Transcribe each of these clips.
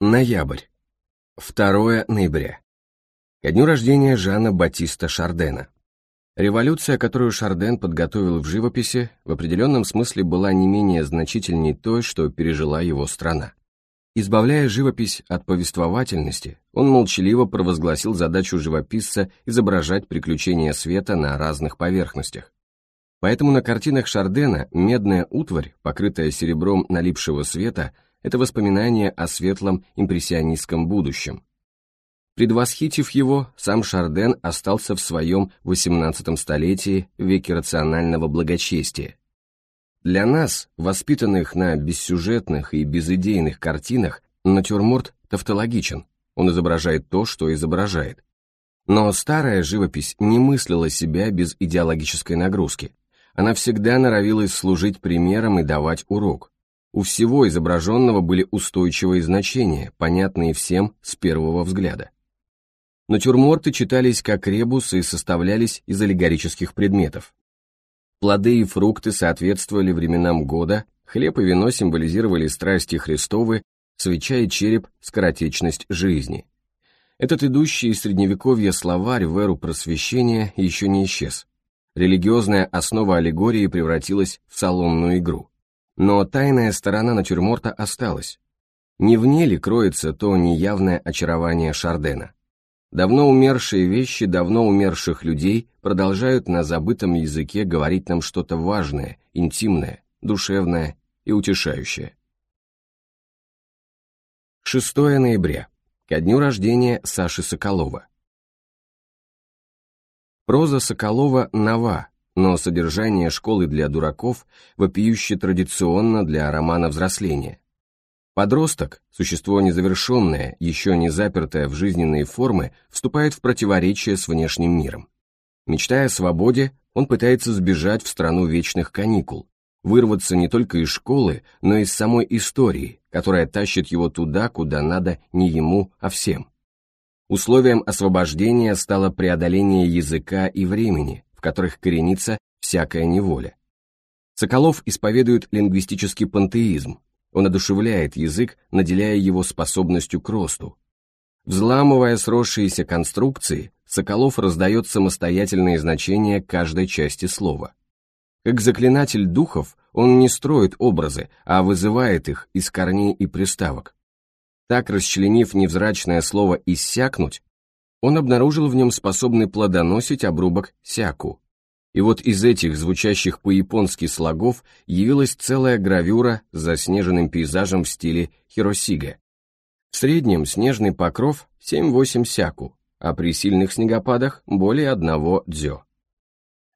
Ноябрь. 2 ноября. Ко дню рождения Жана Батиста Шардена. Революция, которую Шарден подготовил в живописи, в определенном смысле была не менее значительной той, что пережила его страна. Избавляя живопись от повествовательности, он молчаливо провозгласил задачу живописца изображать приключения света на разных поверхностях. Поэтому на картинах Шардена медная утварь, покрытая серебром налипшего света – это воспоминание о светлом импрессионистском будущем. Предвосхитив его, сам Шарден остался в своем XVIII столетии веке рационального благочестия. Для нас, воспитанных на бессюжетных и безидейных картинах, натюрморт тавтологичен, он изображает то, что изображает. Но старая живопись не мыслила себя без идеологической нагрузки. Она всегда норовилась служить примером и давать урок. У всего изображенного были устойчивые значения, понятные всем с первого взгляда. Натюрморты читались как ребусы и составлялись из аллегорических предметов. Плоды и фрукты соответствовали временам года, хлеб и вино символизировали страсти Христовы, свеча и череп – скоротечность жизни. Этот идущий из Средневековья словарь в эру просвещения еще не исчез. Религиозная основа аллегории превратилась в салонную игру. Но тайная сторона натюрморта осталась. Не в ней ли кроется то неявное очарование Шардена? Давно умершие вещи давно умерших людей продолжают на забытом языке говорить нам что-то важное, интимное, душевное и утешающее. 6 ноября. Ко дню рождения Саши Соколова. Проза Соколова нова, но содержание школы для дураков вопиюще традиционно для романа взросления. Подросток, существо незавершенное, еще не запертое в жизненные формы, вступает в противоречие с внешним миром. Мечтая о свободе, он пытается сбежать в страну вечных каникул, вырваться не только из школы, но и из самой истории, которая тащит его туда, куда надо не ему, а всем. Условием освобождения стало преодоление языка и времени, в которых коренится всякая неволя. Соколов исповедует лингвистический пантеизм, он одушевляет язык, наделяя его способностью к росту. Взламывая сросшиеся конструкции, Соколов раздает самостоятельные значения каждой части слова. Как заклинатель духов, он не строит образы, а вызывает их из корней и приставок. Так, расчленив невзрачное слово «иссякнуть», он обнаружил в нем способный плодоносить обрубок сяку. И вот из этих звучащих по-японски слогов явилась целая гравюра с заснеженным пейзажем в стиле хиросига. В среднем снежный покров 7-8 сяку, а при сильных снегопадах более одного дзё.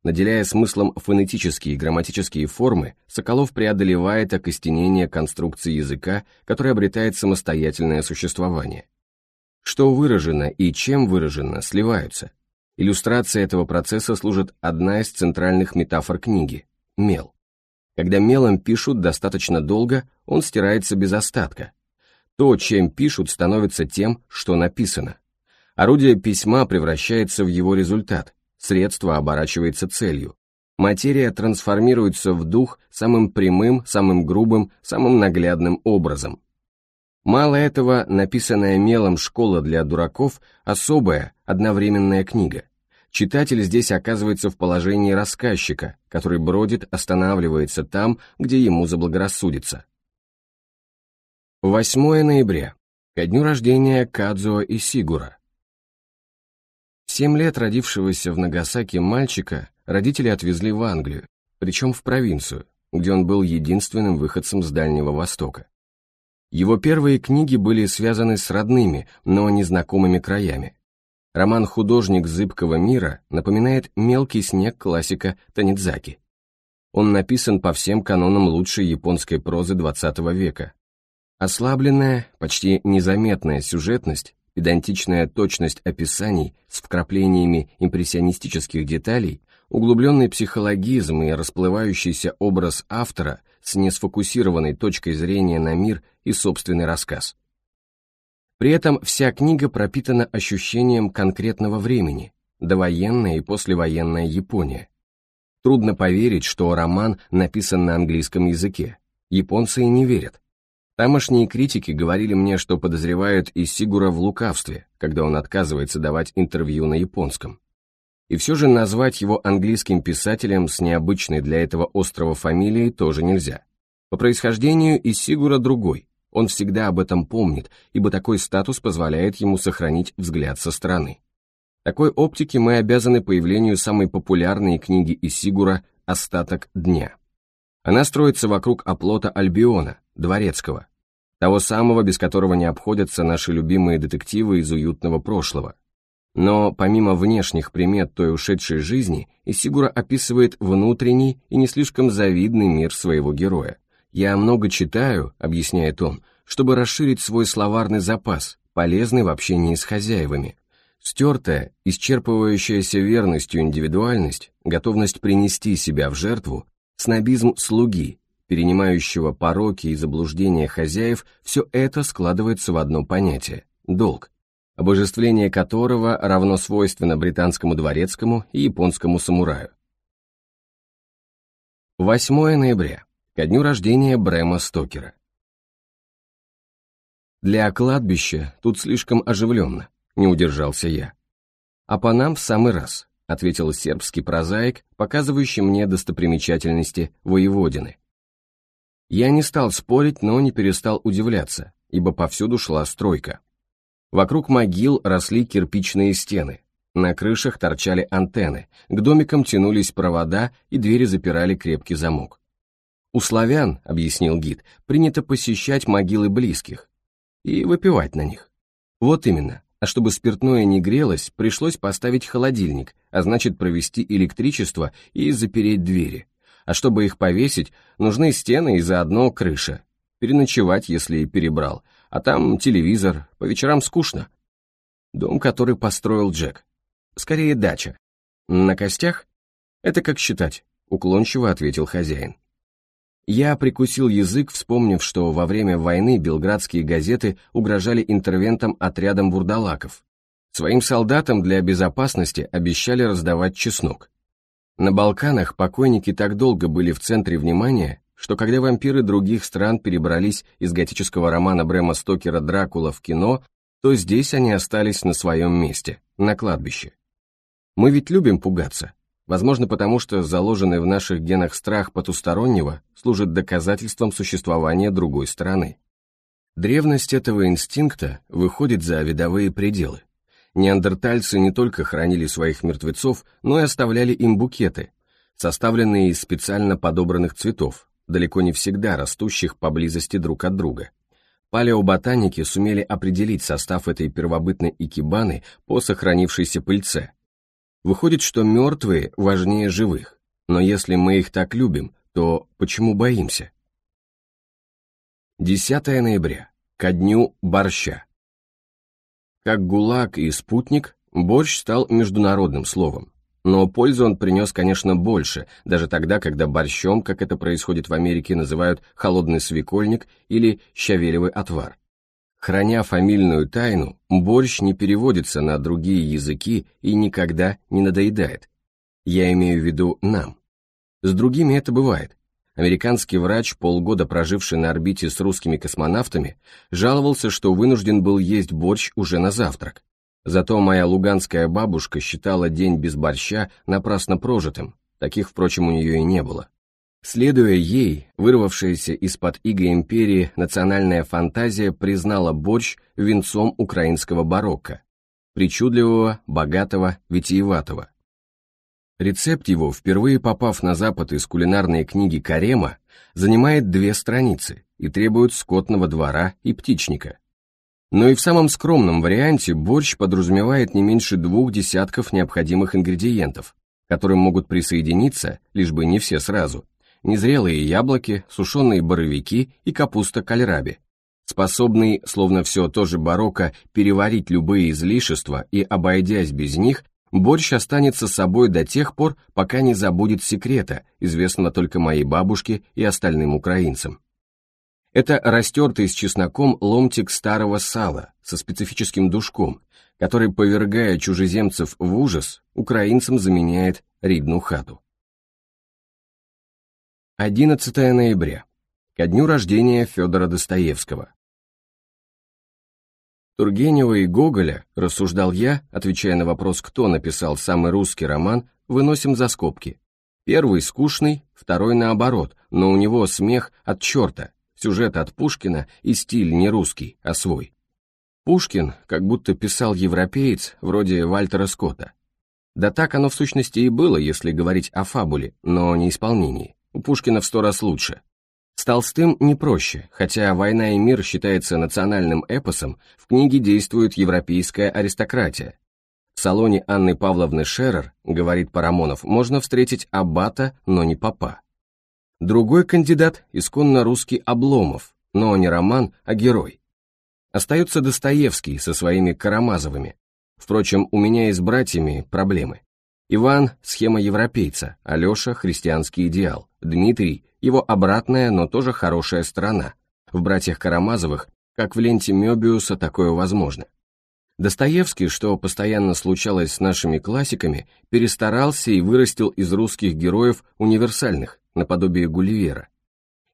Наделяя смыслом фонетические и грамматические формы, Соколов преодолевает окостенение конструкции языка, который обретает самостоятельное существование. Что выражено и чем выражено, сливаются. Иллюстрация этого процесса служит одна из центральных метафор книги – мел. Когда мелом пишут достаточно долго, он стирается без остатка. То, чем пишут, становится тем, что написано. Орудие письма превращается в его результат, средство оборачивается целью. Материя трансформируется в дух самым прямым, самым грубым, самым наглядным образом. Мало этого, написанная мелом «Школа для дураков» — особая, одновременная книга. Читатель здесь оказывается в положении рассказчика, который бродит, останавливается там, где ему заблагорассудится. 8 ноября. Ко дню рождения Кадзуо и Сигура. Семь лет родившегося в Нагасаке мальчика родители отвезли в Англию, причем в провинцию, где он был единственным выходцем с Дальнего Востока. Его первые книги были связаны с родными, но незнакомыми краями. Роман «Художник зыбкого мира» напоминает «Мелкий снег» классика Танидзаки. Он написан по всем канонам лучшей японской прозы XX века. Ослабленная, почти незаметная сюжетность, педантичная точность описаний с вкраплениями импрессионистических деталей, углубленный психологизм и расплывающийся образ автора – с несфокусированной точкой зрения на мир и собственный рассказ. При этом вся книга пропитана ощущением конкретного времени, довоенная и послевоенная Япония. Трудно поверить, что роман написан на английском языке. Японцы и не верят. Тамошние критики говорили мне, что подозревают Исигура в лукавстве, когда он отказывается давать интервью на японском. И все же назвать его английским писателем с необычной для этого острова фамилией тоже нельзя. По происхождению из Сигура другой, он всегда об этом помнит, ибо такой статус позволяет ему сохранить взгляд со стороны. Такой оптике мы обязаны появлению самой популярной книги Исигура «Остаток дня». Она строится вокруг оплота Альбиона, Дворецкого, того самого, без которого не обходятся наши любимые детективы из уютного прошлого. Но помимо внешних примет той ушедшей жизни, Исигура описывает внутренний и не слишком завидный мир своего героя. «Я много читаю», — объясняет он, — «чтобы расширить свой словарный запас, полезный в общении с хозяевами. Стертая, исчерпывающаяся верностью индивидуальность, готовность принести себя в жертву, снобизм слуги, перенимающего пороки и заблуждения хозяев, все это складывается в одно понятие – долг обожествление которого равно свойственно британскому дворецкому и японскому самураю. 8 ноября, ко дню рождения Брэма Стокера. Для кладбища тут слишком оживленно, не удержался я. А по нам в самый раз, ответил сербский прозаик, показывающий мне достопримечательности воеводины. Я не стал спорить, но не перестал удивляться, ибо повсюду шла стройка. Вокруг могил росли кирпичные стены, на крышах торчали антенны, к домикам тянулись провода и двери запирали крепкий замок. «У славян, — объяснил гид, — принято посещать могилы близких и выпивать на них. Вот именно, а чтобы спиртное не грелось, пришлось поставить холодильник, а значит провести электричество и запереть двери. А чтобы их повесить, нужны стены и заодно крыша. Переночевать, если перебрал, а там телевизор, по вечерам скучно. Дом, который построил Джек. Скорее, дача. На костях? Это как считать, уклончиво ответил хозяин. Я прикусил язык, вспомнив, что во время войны белградские газеты угрожали интервентам отрядом вурдалаков. Своим солдатам для безопасности обещали раздавать чеснок. На Балканах покойники так долго были в центре внимания, что когда вампиры других стран перебрались из готического романа Брэма Стокера «Дракула» в кино, то здесь они остались на своем месте, на кладбище. Мы ведь любим пугаться. Возможно, потому что заложенный в наших генах страх потустороннего служит доказательством существования другой страны. Древность этого инстинкта выходит за видовые пределы. Неандертальцы не только хранили своих мертвецов, но и оставляли им букеты, составленные из специально подобранных цветов, далеко не всегда растущих поблизости друг от друга. Палеоботаники сумели определить состав этой первобытной икебаны по сохранившейся пыльце. Выходит, что мертвые важнее живых, но если мы их так любим, то почему боимся? 10 ноября. Ко дню борща. Как гулаг и спутник, борщ стал международным словом. Но пользу он принес, конечно, больше, даже тогда, когда борщом, как это происходит в Америке, называют холодный свекольник или щавелевый отвар. Храня фамильную тайну, борщ не переводится на другие языки и никогда не надоедает. Я имею в виду нам. С другими это бывает. Американский врач, полгода проживший на орбите с русскими космонавтами, жаловался, что вынужден был есть борщ уже на завтрак. Зато моя луганская бабушка считала день без борща напрасно прожитым, таких, впрочем, у нее и не было. Следуя ей, вырвавшаяся из-под иго империи национальная фантазия признала борщ венцом украинского барокко, причудливого, богатого, витиеватого. Рецепт его, впервые попав на Запад из кулинарной книги Карема, занимает две страницы и требует скотного двора и птичника. Но и в самом скромном варианте борщ подразумевает не меньше двух десятков необходимых ингредиентов, к которым могут присоединиться, лишь бы не все сразу, незрелые яблоки, сушеные боровики и капуста кальраби, способные, словно все тоже барокко, переварить любые излишества и, обойдясь без них, борщ останется собой до тех пор, пока не забудет секрета, известного только моей бабушке и остальным украинцам. Это растертый с чесноком ломтик старого сала со специфическим душком, который, повергая чужеземцев в ужас, украинцам заменяет ридну хату. 11 ноября. Ко дню рождения Федора Достоевского. Тургенева и Гоголя, рассуждал я, отвечая на вопрос, кто написал самый русский роман, выносим за скобки. Первый скучный, второй наоборот, но у него смех от черта, Сюжет от Пушкина и стиль не русский, а свой. Пушкин как будто писал европеец, вроде Вальтера Скотта. Да так оно в сущности и было, если говорить о фабуле, но не исполнении. У Пушкина в сто раз лучше. С Толстым не проще, хотя «Война и мир» считается национальным эпосом, в книге действует европейская аристократия. В салоне Анны Павловны Шерер, говорит Парамонов, можно встретить аббата, но не папа. Другой кандидат – исконно русский Обломов, но не роман, а герой. Остается Достоевский со своими Карамазовыми. Впрочем, у меня и с братьями проблемы. Иван – схема европейца, Алеша – христианский идеал, Дмитрий – его обратная, но тоже хорошая сторона. В «Братьях Карамазовых» как в ленте Мёбиуса такое возможно. Достоевский, что постоянно случалось с нашими классиками, перестарался и вырастил из русских героев универсальных, наподобие Гулливера.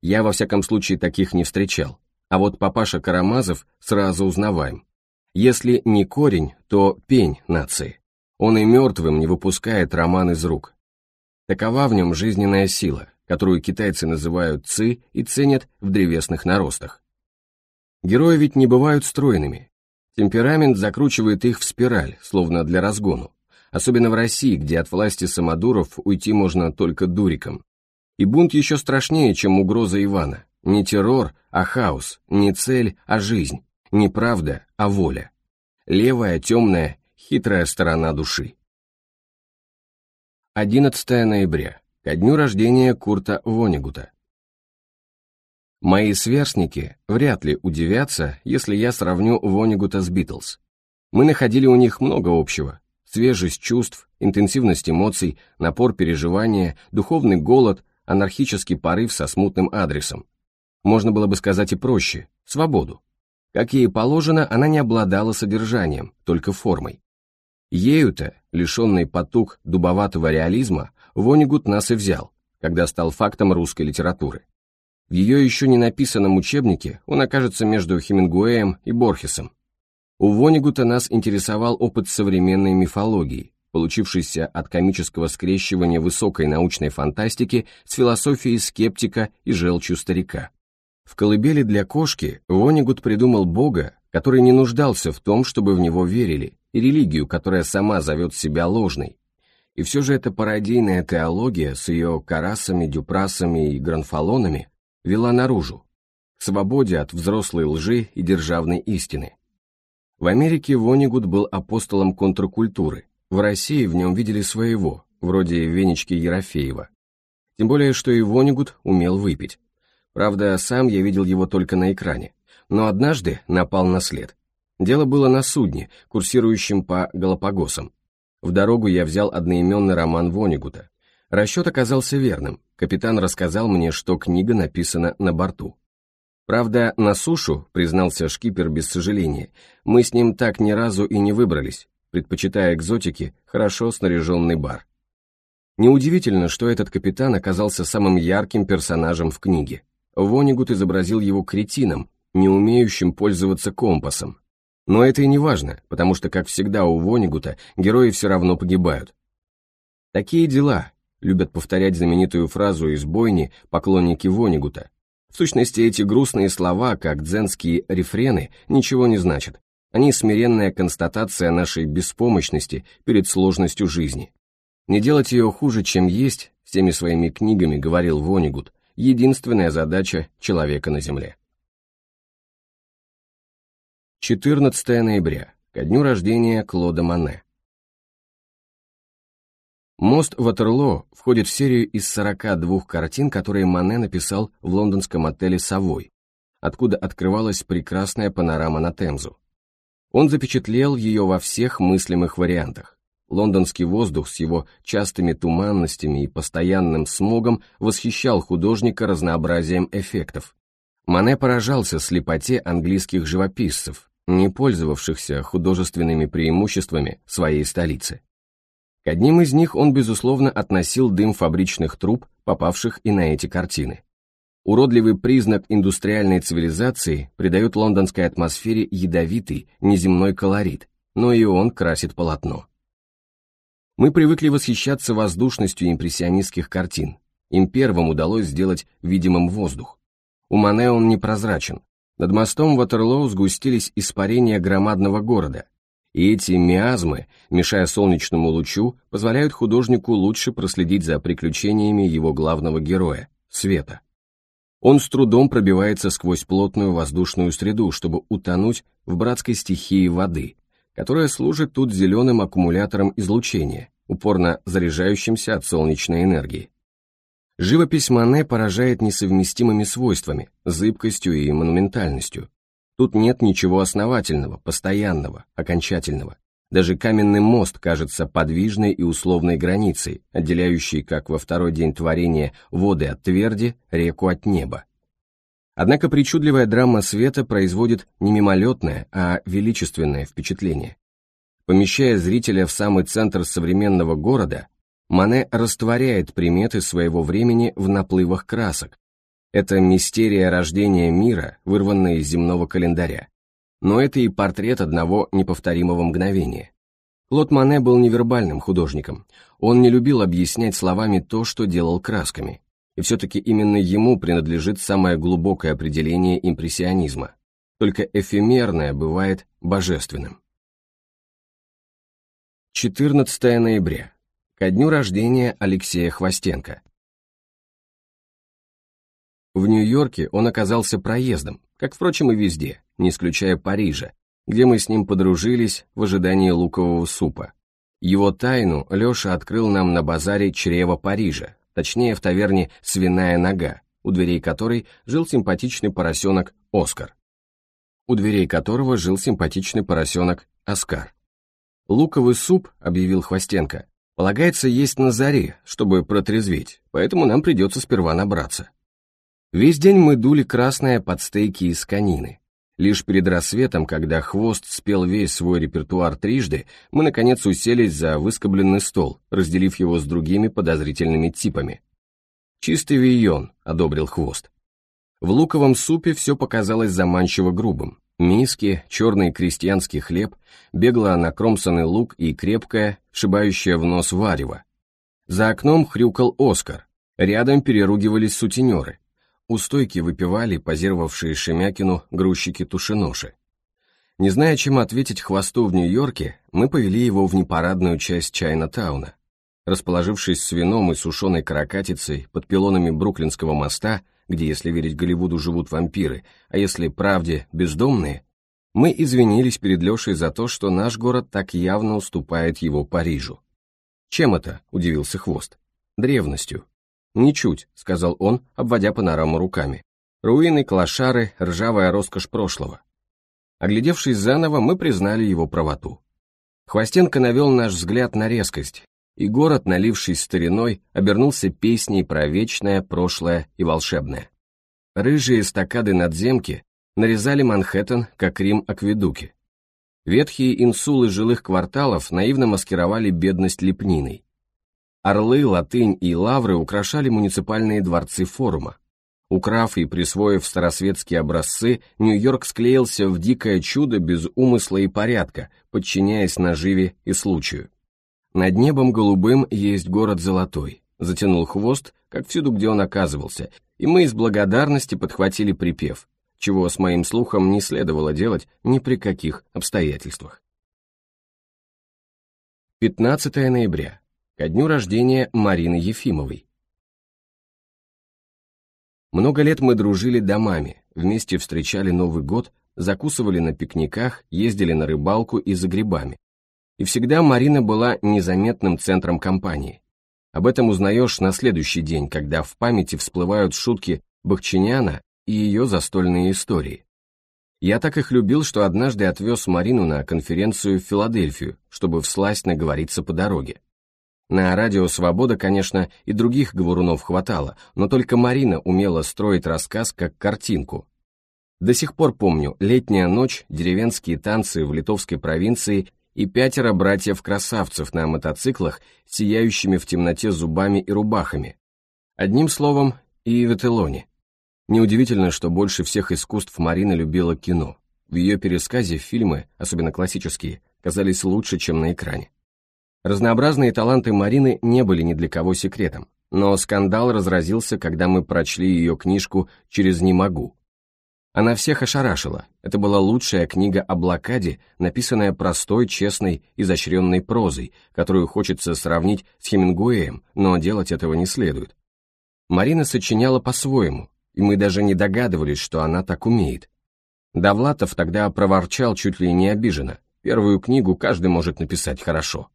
Я, во всяком случае, таких не встречал. А вот папаша Карамазов сразу узнаваем. Если не корень, то пень нации. Он и мертвым не выпускает роман из рук. Такова в нем жизненная сила, которую китайцы называют ци и ценят в древесных наростах. Герои ведь не бывают стройными. Темперамент закручивает их в спираль, словно для разгону. Особенно в России, где от власти самодуров уйти можно только дуриком. И бунт еще страшнее, чем угроза Ивана. Не террор, а хаос, не цель, а жизнь, не правда, а воля. Левая, темная, хитрая сторона души. 11 ноября, ко дню рождения Курта Вонигута. Мои сверстники вряд ли удивятся, если я сравню Вонигута с Битлз. Мы находили у них много общего. Свежесть чувств, интенсивность эмоций, напор переживания, духовный голод, анархический порыв со смутным адресом. Можно было бы сказать и проще – свободу. Как ей положено, она не обладала содержанием, только формой. Ею-то, лишенный потуг дубоватого реализма, Вонигут нас и взял, когда стал фактом русской литературы. В ее еще не написанном учебнике он окажется между Хемингуэем и Борхесом. У Вонигута нас интересовал опыт современной мифологии, получившийся от комического скрещивания высокой научной фантастики с философией скептика и желчью старика. В «Колыбели для кошки» Вонигут придумал бога, который не нуждался в том, чтобы в него верили, и религию, которая сама зовет себя ложной. И все же эта пародийная теология с ее карасами, дюпрасами и гранфалонами вела наружу, к свободе от взрослой лжи и державной истины. В Америке Вонигут был апостолом контркультуры, в России в нем видели своего, вроде Венечки Ерофеева. Тем более, что и Вонигут умел выпить. Правда, сам я видел его только на экране. Но однажды напал на след. Дело было на судне, курсирующем по Галапагосам. В дорогу я взял одноименный роман Вонигута. Расчет оказался верным. Капитан рассказал мне, что книга написана на борту. Правда, на сушу, признался шкипер без сожаления, мы с ним так ни разу и не выбрались, предпочитая экзотики, хорошо снаряженный бар. Неудивительно, что этот капитан оказался самым ярким персонажем в книге. Вонигут изобразил его кретином, не умеющим пользоваться компасом. Но это и не важно, потому что, как всегда у Вонигута, герои все равно погибают. «Такие дела», — любят повторять знаменитую фразу из бойни поклонники Вонигута. В сущности, эти грустные слова, как дзенские рефрены, ничего не значат. Они смиренная констатация нашей беспомощности перед сложностью жизни. Не делать ее хуже, чем есть, всеми своими книгами говорил Вонигуд. единственная задача человека на Земле. 14 ноября, ко дню рождения Клода Мане. «Мост Ватерлоо» входит в серию из 42 картин, которые Мане написал в лондонском отеле «Совой», откуда открывалась прекрасная панорама на Темзу. Он запечатлел ее во всех мыслимых вариантах. Лондонский воздух с его частыми туманностями и постоянным смогом восхищал художника разнообразием эффектов. Мане поражался слепоте английских живописцев, не пользовавшихся художественными преимуществами своей столицы. К одним из них он, безусловно, относил дым фабричных труб, попавших и на эти картины. Уродливый признак индустриальной цивилизации придает лондонской атмосфере ядовитый, неземной колорит, но и он красит полотно. Мы привыкли восхищаться воздушностью импрессионистских картин. Им первым удалось сделать видимым воздух. У Мане он непрозрачен. Над мостом Ватерлоу сгустились испарения громадного города. И эти миазмы, мешая солнечному лучу, позволяют художнику лучше проследить за приключениями его главного героя — света. Он с трудом пробивается сквозь плотную воздушную среду, чтобы утонуть в братской стихии воды, которая служит тут зеленым аккумулятором излучения, упорно заряжающимся от солнечной энергии. Живопись Мане поражает несовместимыми свойствами, зыбкостью и монументальностью. Тут нет ничего основательного, постоянного, окончательного. Даже каменный мост кажется подвижной и условной границей, отделяющей, как во второй день творения, воды от тверди, реку от неба. Однако причудливая драма света производит не мимолетное, а величественное впечатление. Помещая зрителя в самый центр современного города, Мане растворяет приметы своего времени в наплывах красок. Это мистерия рождения мира, вырванная из земного календаря но это и портрет одного неповторимого мгновения. Клод Мане был невербальным художником, он не любил объяснять словами то, что делал красками, и все-таки именно ему принадлежит самое глубокое определение импрессионизма. Только эфемерное бывает божественным. 14 ноября. Ко дню рождения Алексея Хвостенко. В Нью-Йорке он оказался проездом, как, впрочем, и везде – не исключая Парижа, где мы с ним подружились в ожидании лукового супа. Его тайну Леша открыл нам на базаре «Чрево Парижа», точнее в таверне «Свиная нога», у дверей которой жил симпатичный поросенок Оскар, у дверей которого жил симпатичный поросенок Оскар. «Луковый суп», — объявил Хвостенко, — «полагается есть на заре, чтобы протрезветь, поэтому нам придется сперва набраться». Весь день мы дули красное под стейки из канины. Лишь перед рассветом, когда хвост спел весь свой репертуар трижды, мы, наконец, уселись за выскобленный стол, разделив его с другими подозрительными типами. «Чистый вион — одобрил хвост. В луковом супе все показалось заманчиво грубым. Миски, черный крестьянский хлеб, бегло накромсанный лук и крепкое, шибающее в нос варево. За окном хрюкал Оскар. Рядом переругивались сутенеры. У стойки выпивали позировавшие Шемякину грузчики-тушеноши. Не зная, чем ответить хвосту в Нью-Йорке, мы повели его в непарадную часть Чайна-тауна. Расположившись с вином и сушеной каракатицей под пилонами Бруклинского моста, где, если верить Голливуду, живут вампиры, а если правде, бездомные, мы извинились перед Лешей за то, что наш город так явно уступает его Парижу. «Чем это?» — удивился Хвост. «Древностью», «Ничуть», — сказал он, обводя панораму руками. «Руины, клошары, ржавая роскошь прошлого». Оглядевшись заново, мы признали его правоту. Хвостенко навел наш взгляд на резкость, и город, налившись стариной, обернулся песней про вечное, прошлое и волшебное. Рыжие эстакады надземки нарезали Манхэттен, как Рим акведуки. Ветхие инсулы жилых кварталов наивно маскировали бедность лепниной. Орлы, латынь и лавры украшали муниципальные дворцы форума. Украв и присвоив старосветские образцы, Нью-Йорк склеился в дикое чудо без умысла и порядка, подчиняясь наживе и случаю. Над небом голубым есть город золотой, затянул хвост, как всюду, где он оказывался, и мы из благодарности подхватили припев, чего с моим слухом не следовало делать ни при каких обстоятельствах. 15 ноября ко дню рождения Марины Ефимовой. Много лет мы дружили домами, вместе встречали Новый год, закусывали на пикниках, ездили на рыбалку и за грибами. И всегда Марина была незаметным центром компании. Об этом узнаешь на следующий день, когда в памяти всплывают шутки Бахчиняна и ее застольные истории. Я так их любил, что однажды отвез Марину на конференцию в Филадельфию, чтобы всласть наговориться по дороге. На радио «Свобода», конечно, и других говорунов хватало, но только Марина умела строить рассказ как картинку. До сих пор помню летняя ночь, деревенские танцы в литовской провинции и пятеро братьев-красавцев на мотоциклах, сияющими в темноте зубами и рубахами. Одним словом, и в Этелоне. Неудивительно, что больше всех искусств Марина любила кино. В ее пересказе фильмы, особенно классические, казались лучше, чем на экране. Разнообразные таланты Марины не были ни для кого секретом, но скандал разразился, когда мы прочли ее книжку «Через не могу». Она всех ошарашила. Это была лучшая книга о блокаде, написанная простой, честной, изощренной прозой, которую хочется сравнить с Хемингуэем, но делать этого не следует. Марина сочиняла по-своему, и мы даже не догадывались, что она так умеет. Довлатов тогда проворчал чуть ли не обиженно. Первую книгу каждый может написать хорошо.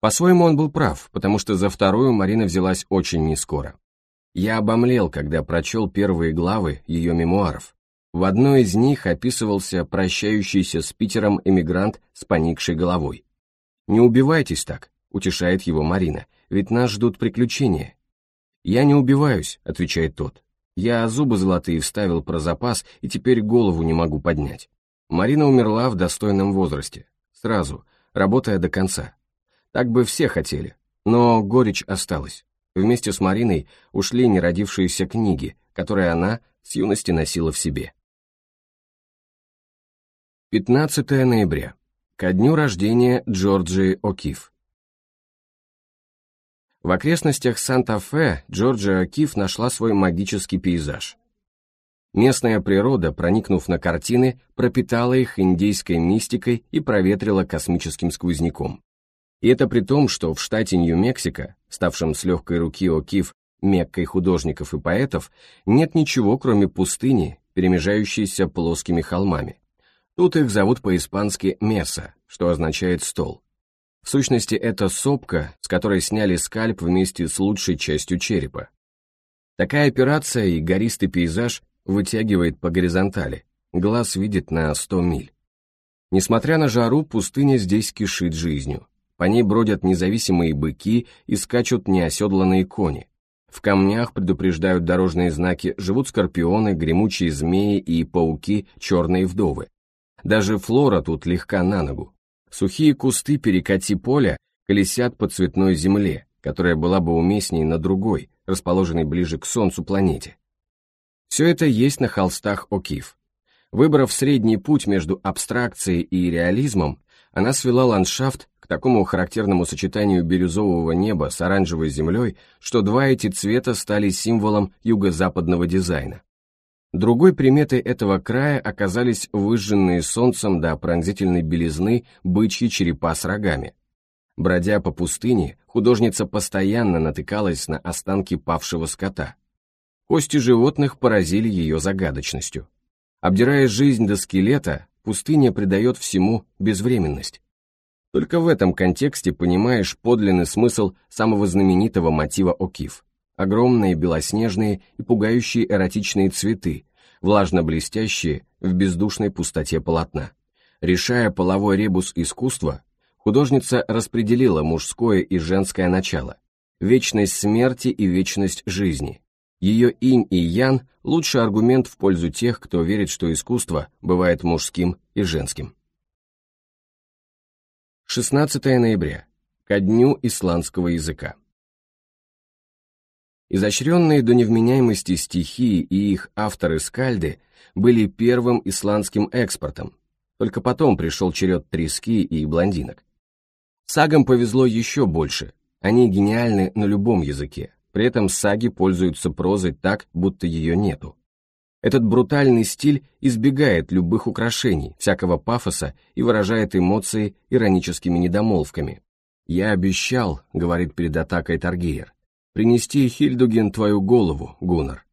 По-своему он был прав, потому что за вторую Марина взялась очень нескоро. Я обомлел, когда прочел первые главы ее мемуаров. В одной из них описывался прощающийся с Питером эмигрант с поникшей головой. «Не убивайтесь так», — утешает его Марина, «ведь нас ждут приключения». «Я не убиваюсь», — отвечает тот. «Я зубы золотые вставил про запас и теперь голову не могу поднять». Марина умерла в достойном возрасте, сразу, работая до конца, так бы все хотели. Но горечь осталась. Вместе с Мариной ушли неродившиеся книги, которые она с юности носила в себе. 15 ноября. Ко дню рождения Джорджии О'Кифф. В окрестностях Санта-Фе Джорджия О'Кифф нашла свой магический пейзаж. Местная природа, проникнув на картины, пропитала их индейской мистикой и проветрила космическим сквозняком. И это при том, что в штате Нью-Мексико, ставшем с легкой руки О'Кив меккой художников и поэтов, нет ничего, кроме пустыни, перемежающейся плоскими холмами. Тут их зовут по-испански «меса», что означает «стол». В сущности, это сопка, с которой сняли скальп вместе с лучшей частью черепа. Такая операция и гористый пейзаж вытягивает по горизонтали, глаз видит на 100 миль. Несмотря на жару, пустыня здесь кишит жизнью. По ней бродят независимые быки и скачут неоседланные кони. В камнях, предупреждают дорожные знаки, живут скорпионы, гремучие змеи и пауки, черные вдовы. Даже флора тут легка на ногу. Сухие кусты перекати поля колесят по цветной земле, которая была бы уместней на другой, расположенной ближе к Солнцу планете. Все это есть на холстах Окиф. Выбрав средний путь между абстракцией и реализмом, она свела ландшафт такому характерному сочетанию бирюзового неба с оранжевой землей, что два эти цвета стали символом юго-западного дизайна. Другой приметой этого края оказались выжженные солнцем до пронзительной белизны бычьи черепа с рогами. Бродя по пустыне, художница постоянно натыкалась на останки павшего скота. Кости животных поразили ее загадочностью. Обдирая жизнь до скелета, пустыня придает всему безвременность. Только в этом контексте понимаешь подлинный смысл самого знаменитого мотива Окив. Огромные белоснежные и пугающие эротичные цветы, влажно-блестящие в бездушной пустоте полотна. Решая половой ребус искусства, художница распределила мужское и женское начало, вечность смерти и вечность жизни. Ее инь и ян – лучший аргумент в пользу тех, кто верит, что искусство бывает мужским и женским. 16 ноября. Ко дню исландского языка. Изощренные до невменяемости стихи и их авторы-скальды были первым исландским экспортом, только потом пришел черед трески и блондинок. Сагам повезло еще больше, они гениальны на любом языке, при этом саги пользуются прозой так, будто ее нету. Этот брутальный стиль избегает любых украшений, всякого пафоса и выражает эмоции ироническими недомолвками. «Я обещал», — говорит перед атакой Таргиер, — «принести Хильдуген твою голову, Гуннар».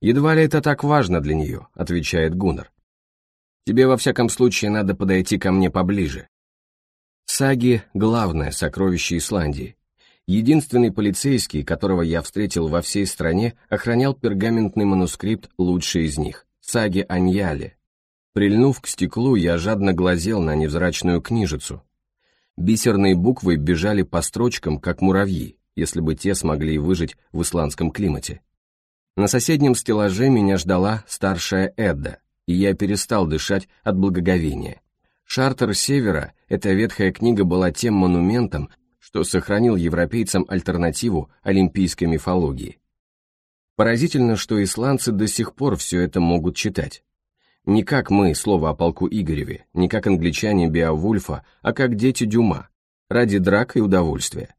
«Едва ли это так важно для нее», — отвечает Гуннар. «Тебе во всяком случае надо подойти ко мне поближе». Саги — главное сокровище Исландии, Единственный полицейский, которого я встретил во всей стране, охранял пергаментный манускрипт «Лучший из них» — саги Аньяли. Прильнув к стеклу, я жадно глазел на невзрачную книжицу. Бисерные буквы бежали по строчкам, как муравьи, если бы те смогли выжить в исландском климате. На соседнем стеллаже меня ждала старшая Эдда, и я перестал дышать от благоговения. «Шартер Севера» — эта ветхая книга была тем монументом, что сохранил европейцам альтернативу олимпийской мифологии. Поразительно, что исландцы до сих пор все это могут читать. Не как мы, слово о полку Игореве, не как англичане Беовульфа, а как дети Дюма, ради драк и удовольствия.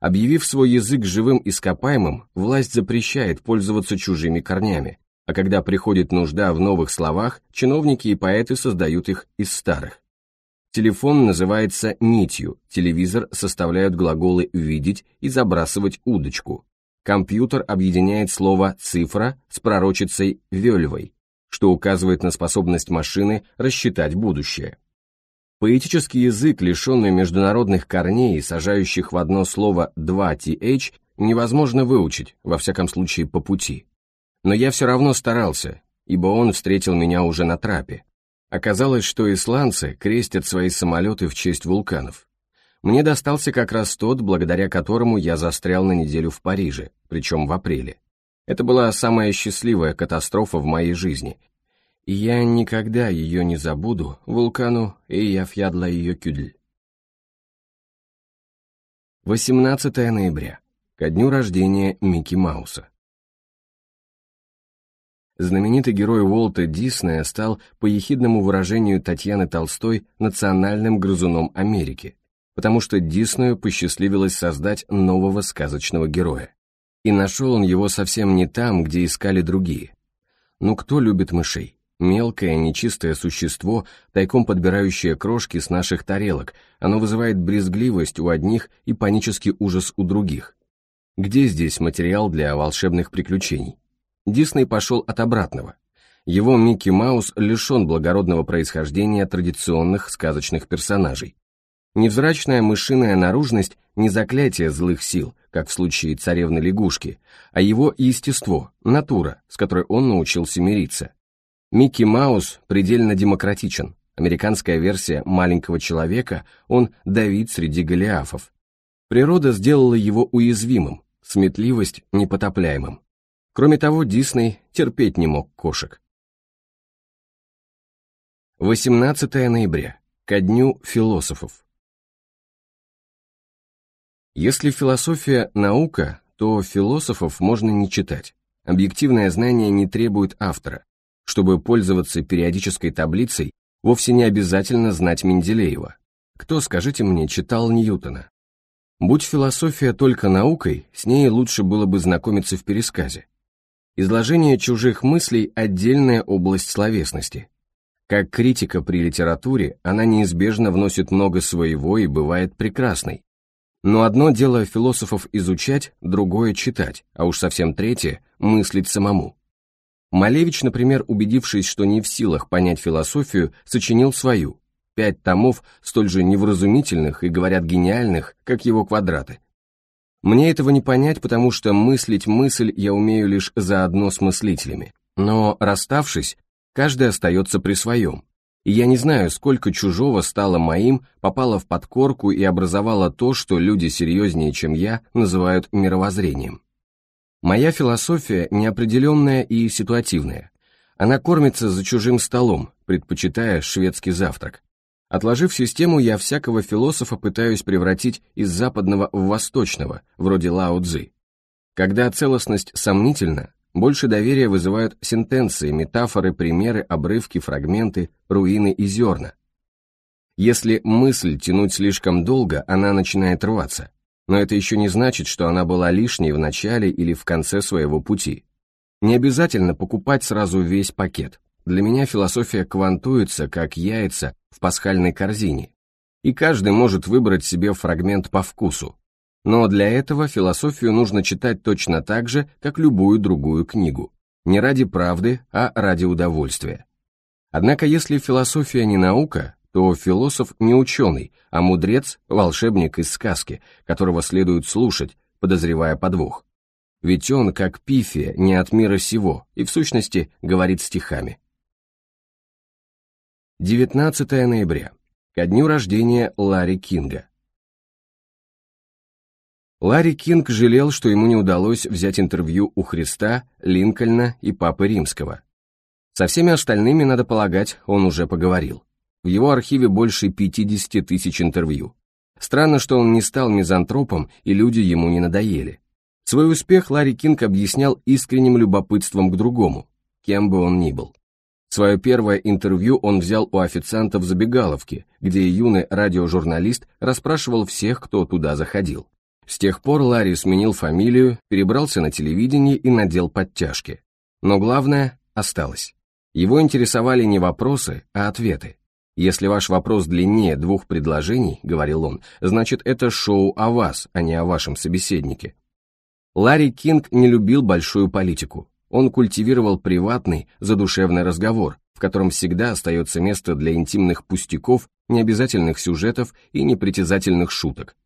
Объявив свой язык живым ископаемым, власть запрещает пользоваться чужими корнями, а когда приходит нужда в новых словах, чиновники и поэты создают их из старых. Телефон называется нитью, телевизор составляют глаголы «видеть» и «забрасывать удочку». Компьютер объединяет слово «цифра» с пророчицей «вельвой», что указывает на способность машины рассчитать будущее. Поэтический язык, лишенный международных корней и сажающих в одно слово два «th», невозможно выучить, во всяком случае по пути. Но я все равно старался, ибо он встретил меня уже на трапе. Оказалось, что исландцы крестят свои самолеты в честь вулканов. Мне достался как раз тот, благодаря которому я застрял на неделю в Париже, причем в апреле. Это была самая счастливая катастрофа в моей жизни. И я никогда ее не забуду, вулкану Эйяфьядла ее кюдль. 18 ноября, ко дню рождения Микки Мауса. Знаменитый герой Уолта Диснея стал, по ехидному выражению Татьяны Толстой, национальным грызуном Америки, потому что Диснею посчастливилось создать нового сказочного героя. И нашел он его совсем не там, где искали другие. Ну кто любит мышей? Мелкое, нечистое существо, тайком подбирающее крошки с наших тарелок, оно вызывает брезгливость у одних и панический ужас у других. Где здесь материал для волшебных приключений? Дисней пошел от обратного. Его Микки Маус лишен благородного происхождения традиционных сказочных персонажей. Невзрачная мышиная наружность не заклятие злых сил, как в случае царевны-лягушки, а его естество, натура, с которой он научился мириться. Микки Маус предельно демократичен. Американская версия маленького человека, он Давид среди голиафов. Природа сделала его уязвимым, сметливость непотопляемым. Кроме того, Дисней терпеть не мог кошек. 18 ноября. Ко дню философов. Если философия – наука, то философов можно не читать. Объективное знание не требует автора. Чтобы пользоваться периодической таблицей, вовсе не обязательно знать Менделеева. Кто, скажите мне, читал Ньютона? Будь философия только наукой, с ней лучше было бы знакомиться в пересказе. Изложение чужих мыслей – отдельная область словесности. Как критика при литературе, она неизбежно вносит много своего и бывает прекрасной. Но одно дело философов изучать, другое – читать, а уж совсем третье – мыслить самому. Малевич, например, убедившись, что не в силах понять философию, сочинил свою – пять томов, столь же невразумительных и, говорят, гениальных, как его квадраты. Мне этого не понять, потому что мыслить мысль я умею лишь заодно с мыслителями. Но, расставшись, каждый остается при своем. И я не знаю, сколько чужого стало моим, попало в подкорку и образовало то, что люди серьезнее, чем я, называют мировоззрением. Моя философия неопределенная и ситуативная. Она кормится за чужим столом, предпочитая шведский завтрак. Отложив систему, я всякого философа пытаюсь превратить из западного в восточного, вроде Лао Цзи. Когда целостность сомнительна, больше доверия вызывают сентенции, метафоры, примеры, обрывки, фрагменты, руины и зерна. Если мысль тянуть слишком долго, она начинает рваться. Но это еще не значит, что она была лишней в начале или в конце своего пути. Не обязательно покупать сразу весь пакет. Для меня философия квантуется, как яйца в пасхальной корзине, и каждый может выбрать себе фрагмент по вкусу. Но для этого философию нужно читать точно так же, как любую другую книгу. Не ради правды, а ради удовольствия. Однако если философия не наука, то философ не ученый, а мудрец – волшебник из сказки, которого следует слушать, подозревая подвох. Ведь он, как пифия, не от мира сего и, в сущности, говорит стихами. 19 ноября. Ко дню рождения Ларри Кинга. Ларри Кинг жалел, что ему не удалось взять интервью у Христа, Линкольна и Папы Римского. Со всеми остальными, надо полагать, он уже поговорил. В его архиве больше 50 тысяч интервью. Странно, что он не стал мизантропом, и люди ему не надоели. Свой успех Ларри Кинг объяснял искренним любопытством к другому, кем бы он ни был. Свое первое интервью он взял у официанта в забегаловке, где юный радиожурналист расспрашивал всех, кто туда заходил. С тех пор Ларри сменил фамилию, перебрался на телевидение и надел подтяжки. Но главное осталось. Его интересовали не вопросы, а ответы. «Если ваш вопрос длиннее двух предложений», — говорил он, — «значит, это шоу о вас, а не о вашем собеседнике». Ларри Кинг не любил большую политику. Он культивировал приватный, задушевный разговор, в котором всегда остается место для интимных пустяков, необязательных сюжетов и непритязательных шуток.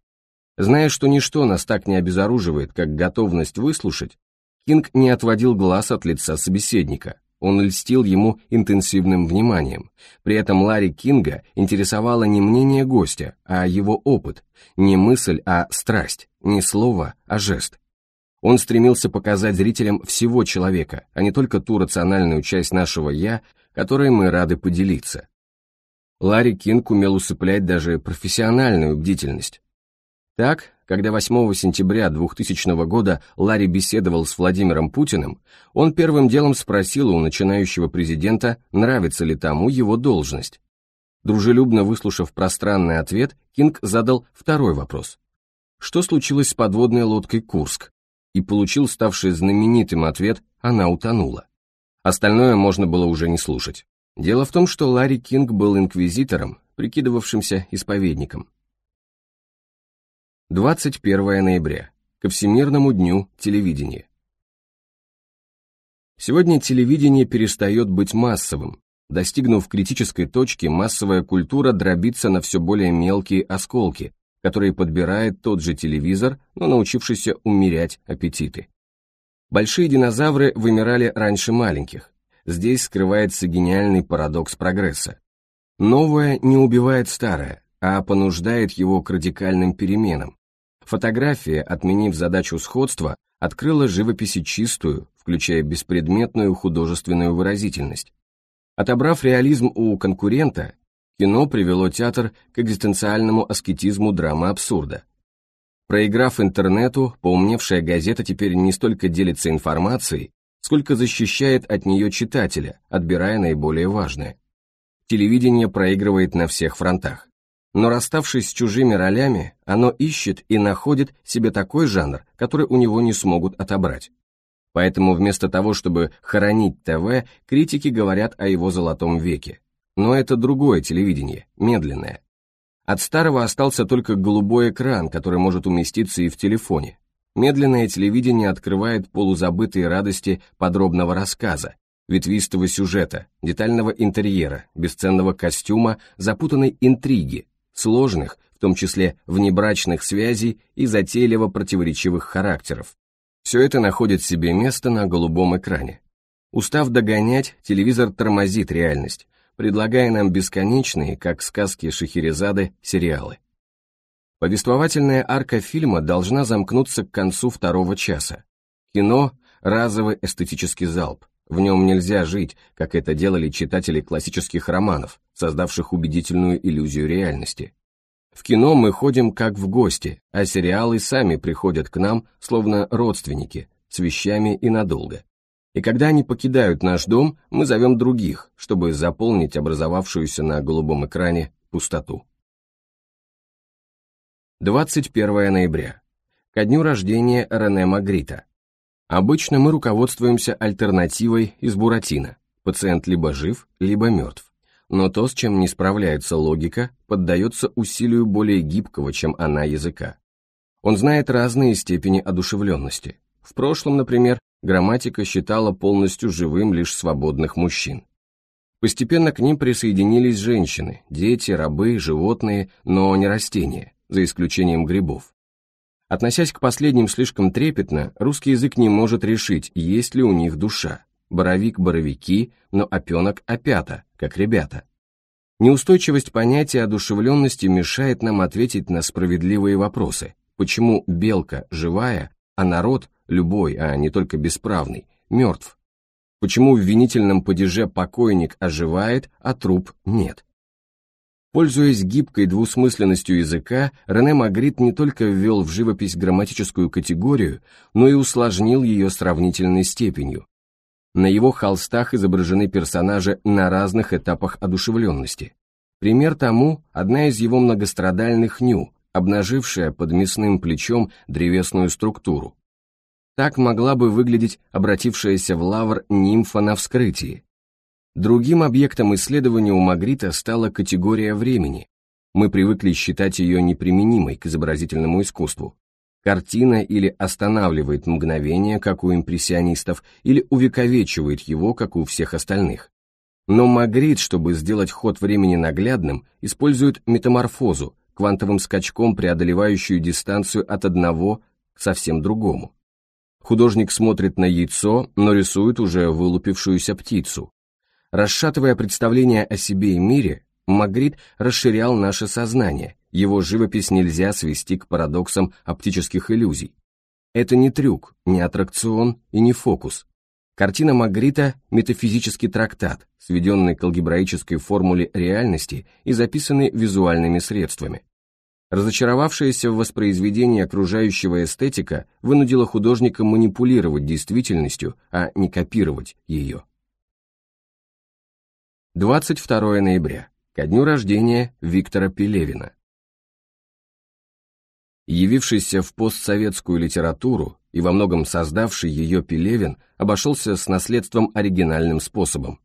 Зная, что ничто нас так не обезоруживает, как готовность выслушать, Кинг не отводил глаз от лица собеседника, он льстил ему интенсивным вниманием. При этом Ларри Кинга интересовало не мнение гостя, а его опыт, не мысль, а страсть, не слово, а жест. Он стремился показать зрителям всего человека, а не только ту рациональную часть нашего «я», которой мы рады поделиться. Ларри Кинг умел усыплять даже профессиональную бдительность. Так, когда 8 сентября 2000 года Ларри беседовал с Владимиром Путиным, он первым делом спросил у начинающего президента, нравится ли тому его должность. Дружелюбно выслушав пространный ответ, Кинг задал второй вопрос. Что случилось с подводной лодкой «Курск»? и получил ставший знаменитым ответ «она утонула». Остальное можно было уже не слушать. Дело в том, что Ларри Кинг был инквизитором, прикидывавшимся исповедником. 21 ноября. Ко Всемирному дню телевидения. Сегодня телевидение перестает быть массовым. Достигнув критической точки, массовая культура дробится на все более мелкие осколки, который подбирает тот же телевизор, но научившийся умерять аппетиты. Большие динозавры вымирали раньше маленьких. Здесь скрывается гениальный парадокс прогресса. Новое не убивает старое, а понуждает его к радикальным переменам. Фотография, отменив задачу сходства, открыла живописи чистую, включая беспредметную художественную выразительность. Отобрав реализм у конкурента, Кино привело театр к экзистенциальному аскетизму драмы абсурда. Проиграв интернету, поумневшая газета теперь не столько делится информацией, сколько защищает от нее читателя, отбирая наиболее важное. Телевидение проигрывает на всех фронтах. Но расставшись с чужими ролями, оно ищет и находит себе такой жанр, который у него не смогут отобрать. Поэтому вместо того, чтобы хоронить ТВ, критики говорят о его золотом веке. Но это другое телевидение, медленное. От старого остался только голубой экран, который может уместиться и в телефоне. Медленное телевидение открывает полузабытые радости подробного рассказа, ветвистого сюжета, детального интерьера, бесценного костюма, запутанной интриги, сложных, в том числе внебрачных связей и затейливо противоречивых характеров. Все это находит себе место на голубом экране. Устав догонять, телевизор тормозит реальность, предлагая нам бесконечные, как сказки Шахерезады, сериалы. Повествовательная арка фильма должна замкнуться к концу второго часа. Кино – разовый эстетический залп. В нем нельзя жить, как это делали читатели классических романов, создавших убедительную иллюзию реальности. В кино мы ходим как в гости, а сериалы сами приходят к нам, словно родственники, с вещами и надолго и когда они покидают наш дом, мы зовем других, чтобы заполнить образовавшуюся на голубом экране пустоту. 21 ноября. Ко дню рождения Рене Магрита. Обычно мы руководствуемся альтернативой из Буратино. Пациент либо жив, либо мертв. Но то, с чем не справляется логика, поддается усилию более гибкого, чем она языка. Он знает разные степени одушевленности. В прошлом, например, грамматика считала полностью живым лишь свободных мужчин. Постепенно к ним присоединились женщины, дети, рабы, животные, но не растения, за исключением грибов. Относясь к последним слишком трепетно, русский язык не может решить, есть ли у них душа. Боровик – боровики, но опенок – опята, как ребята. Неустойчивость понятия одушевленности мешает нам ответить на справедливые вопросы. Почему белка живая, а народ любой, а не только бесправный, мертв? Почему в винительном падеже покойник оживает, а труп нет? Пользуясь гибкой двусмысленностью языка, Рене Магрит не только ввел в живопись грамматическую категорию, но и усложнил ее сравнительной степенью. На его холстах изображены персонажи на разных этапах одушевленности. Пример тому – одна из его многострадальных ню, обнажившая под мясным плечом древесную структуру, так могла бы выглядеть обратившаяся в лавр нимфа на вскрытии. Другим объектом исследования у Магрита стала категория времени. Мы привыкли считать ее неприменимой к изобразительному искусству. Картина или останавливает мгновение, как у импрессионистов, или увековечивает его, как у всех остальных. Но Магрит, чтобы сделать ход времени наглядным, использует метаморфозу, квантовым скачком преодолевающую дистанцию от одного к совсем другому. Художник смотрит на яйцо, но рисует уже вылупившуюся птицу. Расшатывая представление о себе и мире, Магрит расширял наше сознание, его живопись нельзя свести к парадоксам оптических иллюзий. Это не трюк, не аттракцион и не фокус. Картина Магрита – метафизический трактат, сведенный к алгебраической формуле реальности и записанный визуальными средствами. Разочаровавшаяся в воспроизведении окружающего эстетика вынудила художника манипулировать действительностью, а не копировать ее. 22 ноября, ко дню рождения Виктора Пелевина. Явившийся в постсоветскую литературу и во многом создавший ее Пелевин обошелся с наследством оригинальным способом.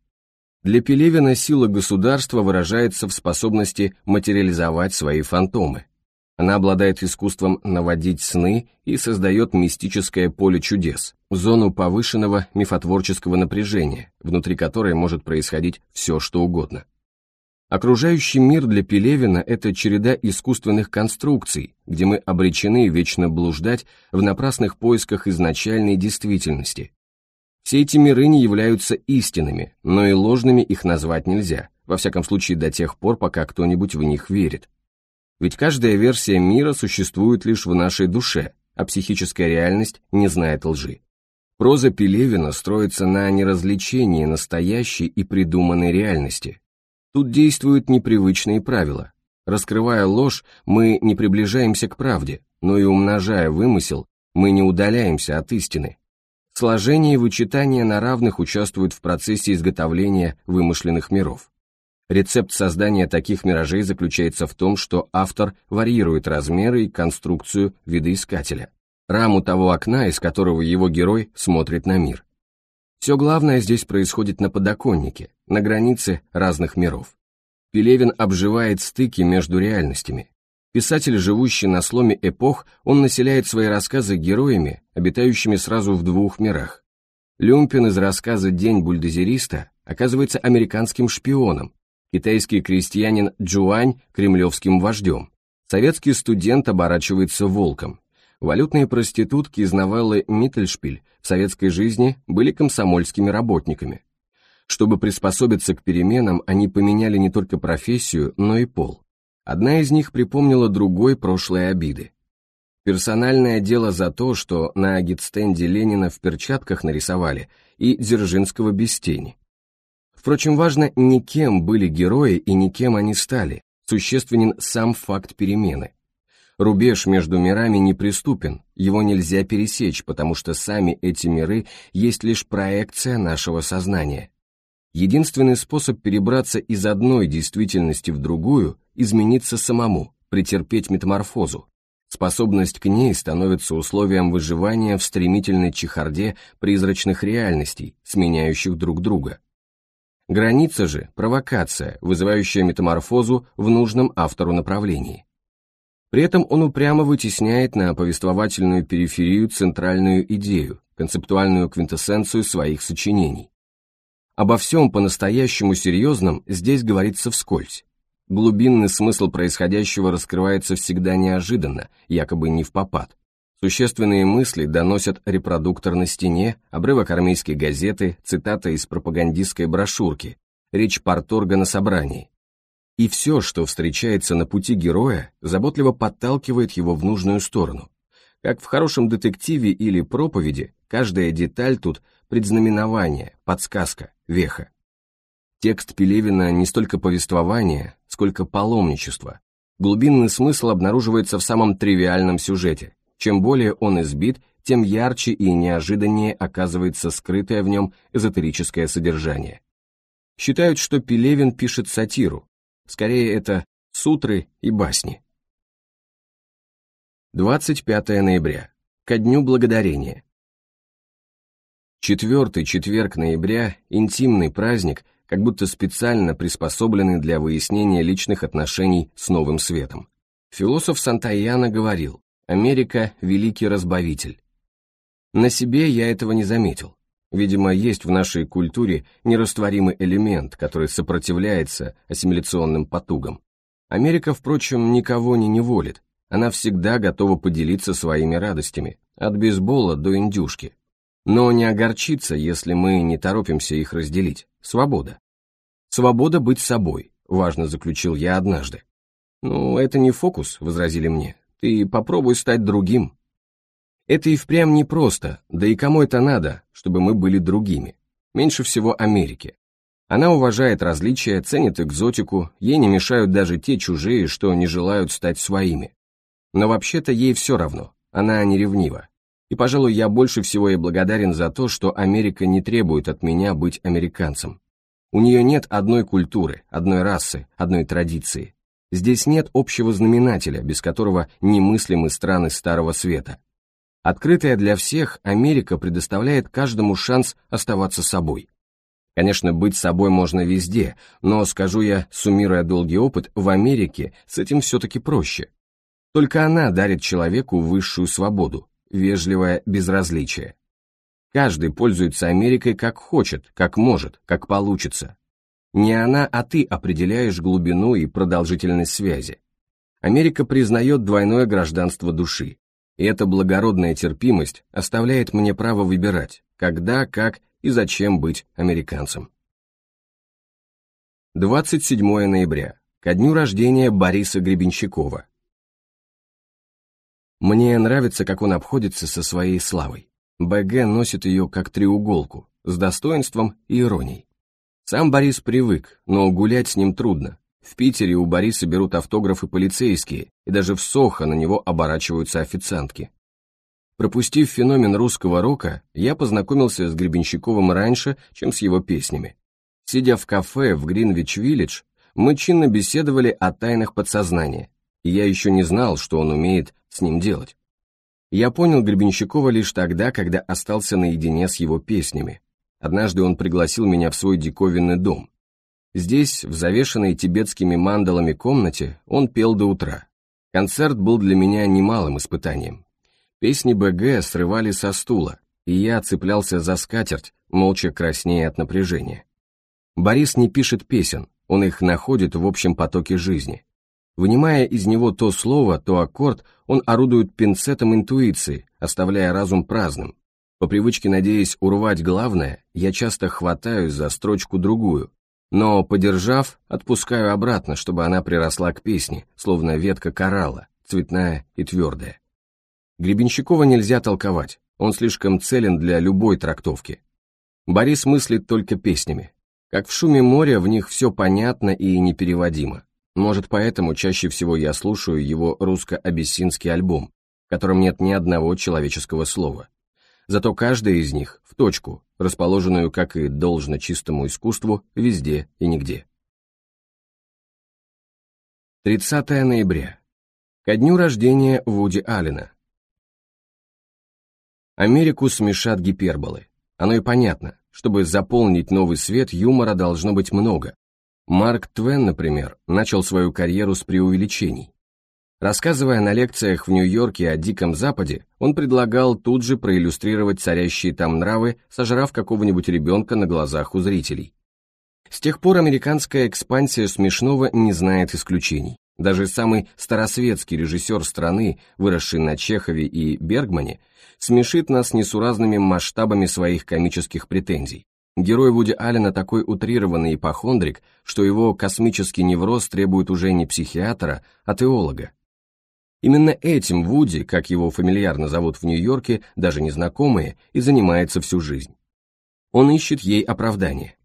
Для Пелевина сила государства выражается в способности материализовать свои фантомы. Она обладает искусством наводить сны и создает мистическое поле чудес, зону повышенного мифотворческого напряжения, внутри которой может происходить все, что угодно. Окружающий мир для Пелевина – это череда искусственных конструкций, где мы обречены вечно блуждать в напрасных поисках изначальной действительности. Все эти миры не являются истинными, но и ложными их назвать нельзя, во всяком случае до тех пор, пока кто-нибудь в них верит. Ведь каждая версия мира существует лишь в нашей душе, а психическая реальность не знает лжи. Проза Пелевина строится на неразличении настоящей и придуманной реальности. Тут действуют непривычные правила. Раскрывая ложь, мы не приближаемся к правде, но и умножая вымысел, мы не удаляемся от истины. Сложение и вычитание на равных участвуют в процессе изготовления вымышленных миров. Рецепт создания таких миражей заключается в том, что автор варьирует размеры и конструкцию видоискателя, раму того окна, из которого его герой смотрит на мир. Все главное здесь происходит на подоконнике, на границе разных миров. Пелевин обживает стыки между реальностями. Писатель, живущий на сломе эпох, он населяет свои рассказы героями, обитающими сразу в двух мирах. Люмпин из рассказа «День бульдозериста» оказывается американским шпионом, Китайский крестьянин Джуань кремлевским вождем. Советский студент оборачивается волком. Валютные проститутки из новеллы «Миттельшпиль» в советской жизни были комсомольскими работниками. Чтобы приспособиться к переменам, они поменяли не только профессию, но и пол. Одна из них припомнила другой прошлые обиды. Персональное дело за то, что на агитстенде Ленина в перчатках нарисовали и Дзержинского без тени. Впрочем, важно не кем были герои и не кем они стали, существенен сам факт перемены. Рубеж между мирами неприступен, его нельзя пересечь, потому что сами эти миры есть лишь проекция нашего сознания. Единственный способ перебраться из одной действительности в другую – измениться самому, претерпеть метаморфозу. Способность к ней становится условием выживания в стремительной чехарде призрачных реальностей, сменяющих друг друга – Граница же – провокация, вызывающая метаморфозу в нужном автору направлении. При этом он упрямо вытесняет на повествовательную периферию центральную идею, концептуальную квинтэссенцию своих сочинений. Обо всем по-настоящему серьезном здесь говорится вскользь. Глубинный смысл происходящего раскрывается всегда неожиданно, якобы не в попад. Существенные мысли доносят репродуктор на стене, обрывок армейской газеты, цитата из пропагандистской брошюрки, речь парторга на собрании. И все, что встречается на пути героя, заботливо подталкивает его в нужную сторону. Как в хорошем детективе или проповеди, каждая деталь тут – предзнаменование, подсказка, веха. Текст Пелевина не столько повествование, сколько паломничество. Глубинный смысл обнаруживается в самом тривиальном сюжете – чем более он избит, тем ярче и неожиданнее оказывается скрытое в нем эзотерическое содержание. Считают, что Пелевин пишет сатиру. Скорее, это сутры и басни. 25 ноября. Ко дню благодарения. Четвертый четверг ноября – интимный праздник, как будто специально приспособленный для выяснения личных отношений с новым светом. Философ Сантаяна говорил, Америка – великий разбавитель. На себе я этого не заметил. Видимо, есть в нашей культуре нерастворимый элемент, который сопротивляется ассимиляционным потугам. Америка, впрочем, никого не неволит. Она всегда готова поделиться своими радостями, от бейсбола до индюшки. Но не огорчиться, если мы не торопимся их разделить. Свобода. Свобода быть собой, важно заключил я однажды. «Ну, это не фокус», — возразили мне. Ты попробуй стать другим. Это и впрямь непросто, да и кому это надо, чтобы мы были другими. Меньше всего Америке. Она уважает различия, ценит экзотику, ей не мешают даже те чужие, что не желают стать своими. Но вообще-то ей все равно, она не ревнива. И, пожалуй, я больше всего ей благодарен за то, что Америка не требует от меня быть американцем. У нее нет одной культуры, одной расы, одной традиции. Здесь нет общего знаменателя, без которого немыслимы страны Старого Света. Открытая для всех, Америка предоставляет каждому шанс оставаться собой. Конечно, быть собой можно везде, но, скажу я, суммируя долгий опыт, в Америке с этим все-таки проще. Только она дарит человеку высшую свободу, вежливое безразличие. Каждый пользуется Америкой как хочет, как может, как получится. Не она, а ты определяешь глубину и продолжительность связи. Америка признает двойное гражданство души. И эта благородная терпимость оставляет мне право выбирать, когда, как и зачем быть американцем. 27 ноября. Ко дню рождения Бориса Гребенщикова. Мне нравится, как он обходится со своей славой. БГ носит ее как треуголку, с достоинством и иронией. Сам Борис привык, но гулять с ним трудно. В Питере у Бориса берут автографы полицейские, и даже в Сохо на него оборачиваются официантки. Пропустив феномен русского рока, я познакомился с Гребенщиковым раньше, чем с его песнями. Сидя в кафе в Гринвич-Виллидж, мы чинно беседовали о тайнах подсознания, и я еще не знал, что он умеет с ним делать. Я понял Гребенщикова лишь тогда, когда остался наедине с его песнями. Однажды он пригласил меня в свой диковинный дом. Здесь, в завешенной тибетскими мандалами комнате, он пел до утра. Концерт был для меня немалым испытанием. Песни БГ срывали со стула, и я цеплялся за скатерть, молча краснея от напряжения. Борис не пишет песен, он их находит в общем потоке жизни. Вынимая из него то слово, то аккорд, он орудует пинцетом интуиции, оставляя разум праздным, по привычке, надеясь урвать главное, я часто хватаюсь за строчку-другую, но, подержав, отпускаю обратно, чтобы она приросла к песне, словно ветка коралла, цветная и твердая. Гребенщикова нельзя толковать, он слишком целен для любой трактовки. Борис мыслит только песнями. Как в шуме моря, в них все понятно и непереводимо. Может, поэтому чаще всего я слушаю его русско-абиссинский альбом, в котором нет ни одного человеческого слова. Зато каждая из них в точку, расположенную, как и должно чистому искусству, везде и нигде. 30 ноября. Ко дню рождения Вуди Аллена. Америку смешат гиперболы. Оно и понятно, чтобы заполнить новый свет, юмора должно быть много. Марк Твен, например, начал свою карьеру с преувеличений. Рассказывая на лекциях в Нью-Йорке о Диком Западе, он предлагал тут же проиллюстрировать царящие там нравы, сожрав какого-нибудь ребенка на глазах у зрителей. С тех пор американская экспансия смешного не знает исключений. Даже самый старосветский режиссер страны, выросший на Чехове и Бергмане, смешит нас несуразными масштабами своих комических претензий. Герой Вуди Аллена такой утрированный ипохондрик, что его космический невроз требует уже не психиатра, а теолога, Именно этим Вуди, как его фамильярно зовут в Нью-Йорке, даже незнакомые, и занимается всю жизнь. Он ищет ей оправдание.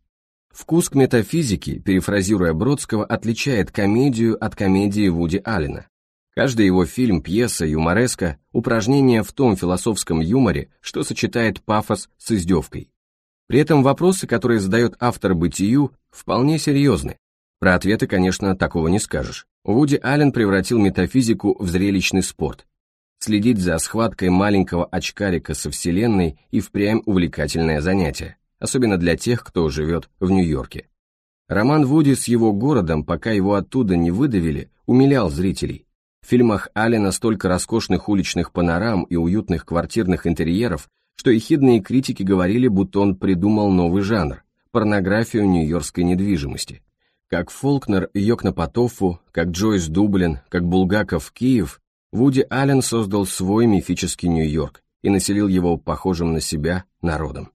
Вкус к метафизике, перефразируя Бродского, отличает комедию от комедии Вуди Аллена. Каждый его фильм, пьеса, юмореска – упражнение в том философском юморе, что сочетает пафос с издевкой. При этом вопросы, которые задает автор бытию, вполне серьезны, про ответы, конечно, такого не скажешь. Вуди Аллен превратил метафизику в зрелищный спорт. Следить за схваткой маленького очкарика со Вселенной и впрямь увлекательное занятие, особенно для тех, кто живет в Нью-Йорке. Роман Вуди с его городом, пока его оттуда не выдавили, умилял зрителей. В фильмах Аллена столько роскошных уличных панорам и уютных квартирных интерьеров, что ехидные критики говорили, будто он придумал новый жанр – порнографию нью-йоркской недвижимости. Как Фолкнер и Йокнапотофу, как Джойс Дублин, как Булгаков Киев, Вуди Аллен создал свой мифический Нью-Йорк и населил его похожим на себя народом.